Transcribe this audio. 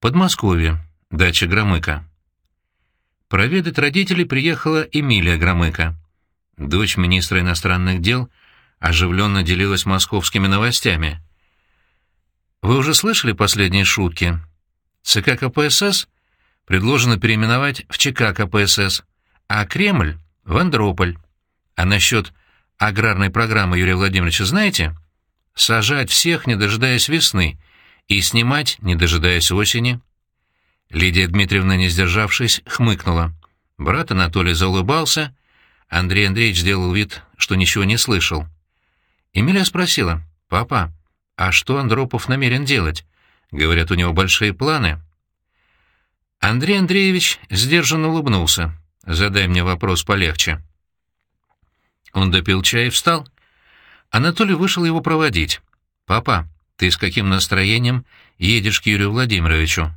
Подмосковье. Дача Громыка. Проведать родителей приехала Эмилия Громыка. Дочь министра иностранных дел оживленно делилась московскими новостями. «Вы уже слышали последние шутки? ЦК КПСС предложено переименовать в ЧК КПСС, а Кремль — в Андрополь. А насчет аграрной программы Юрия Владимировича знаете? Сажать всех, не дожидаясь весны, и снимать, не дожидаясь осени». Лидия Дмитриевна, не сдержавшись, хмыкнула. Брат Анатолий заулыбался, Андрей Андреевич сделал вид, что ничего не слышал. Эмилия спросила, «Папа, а что Андропов намерен делать? Говорят, у него большие планы». Андрей Андреевич сдержанно улыбнулся. «Задай мне вопрос полегче». Он допил чай и встал. Анатолий вышел его проводить. «Папа, ты с каким настроением едешь к Юрию Владимировичу?»